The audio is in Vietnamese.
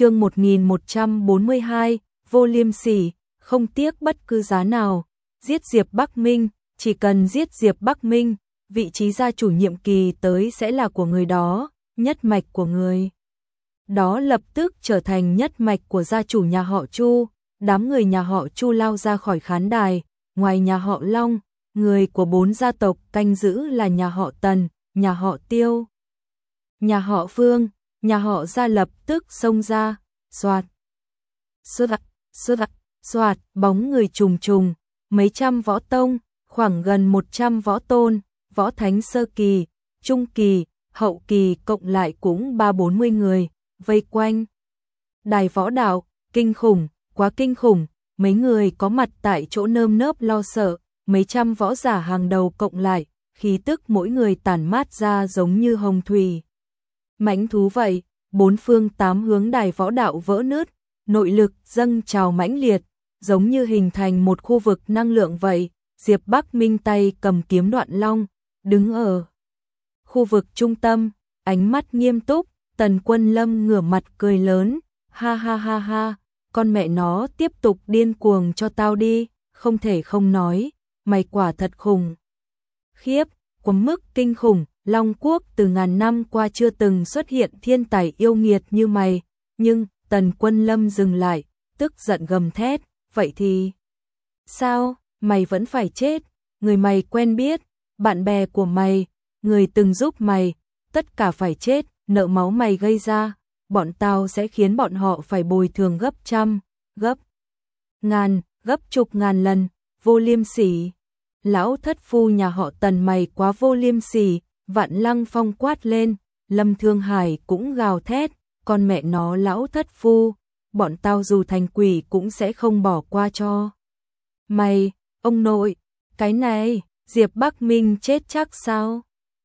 chương 1142, vô liêm sỉ, không tiếc bất cứ giá nào, giết Diệp Bắc Minh, chỉ cần giết Diệp Bắc Minh, vị trí gia chủ nhiệm kỳ tới sẽ là của người đó, nhất mạch của người. Đó lập tức trở thành nhất mạch của gia chủ nhà họ Chu, đám người nhà họ Chu lao ra khỏi khán đài, ngoài nhà họ Long, người của bốn gia tộc canh giữ là nhà họ Tần, nhà họ Tiêu, nhà họ Phương, nhà họ ra lập tức xông ra, soạt, soạt, soạt, soạt, bóng người trùng trùng, mấy trăm võ tông, khoảng gần 100 võ tôn, võ thánh sơ kỳ, trung kỳ, hậu kỳ cộng lại cũng ba bốn mươi người, vây quanh. Đài võ đạo, kinh khủng, quá kinh khủng, mấy người có mặt tại chỗ nơm nớp lo sợ, mấy trăm võ giả hàng đầu cộng lại, khí tức mỗi người tản mát ra giống như hồng thủy. Mãnh thú vậy, bốn phương tám hướng đài võ đạo vỡ nứt, nội lực dâng trào mãnh liệt, giống như hình thành một khu vực năng lượng vậy. Diệp Bắc Minh tay cầm kiếm đoạn long, đứng ở khu vực trung tâm, ánh mắt nghiêm túc, Tần Quân Lâm ngửa mặt cười lớn, ha ha ha ha, con mẹ nó tiếp tục điên cuồng cho tao đi, không thể không nói, mày quả thật khủng. Khiếp, quá mức kinh khủng, Long Quốc từ ngàn năm qua chưa từng xuất hiện thiên tài yêu nghiệt như mày, nhưng Tần Quân Lâm dừng lại, tức giận gầm thét, vậy thì sao, mày vẫn phải chết, người mày quen biết, bạn bè của mày, người từng giúp mày, tất cả phải chết, nợ máu mày gây ra, bọn tao sẽ khiến bọn họ phải bồi thường gấp trăm, gấp ngàn, gấp chục ngàn lần, vô liêm sỉ. Lão thất phu nhà họ tần mày quá vô liêm sỉ, vạn lăng phong quát lên, lâm thương hải cũng gào thét, con mẹ nó lão thất phu, bọn tao dù thành quỷ cũng sẽ không bỏ qua cho. Mày, ông nội, cái này, Diệp Bắc Minh chết chắc sao?